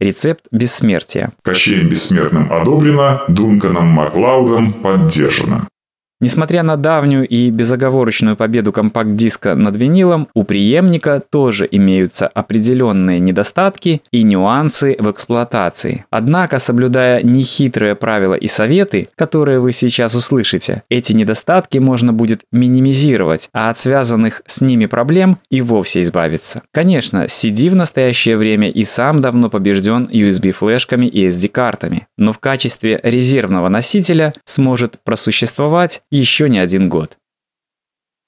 Рецепт бессмертия. Кощеем Бессмертным одобрено, Дунканом Маклаудом поддержано. Несмотря на давнюю и безоговорочную победу компакт-диска над винилом, у преемника тоже имеются определенные недостатки и нюансы в эксплуатации. Однако, соблюдая нехитрые правила и советы, которые вы сейчас услышите, эти недостатки можно будет минимизировать, а от связанных с ними проблем и вовсе избавиться. Конечно, CD в настоящее время и сам давно побежден USB-флешками и SD-картами, но в качестве резервного носителя сможет просуществовать еще не один год.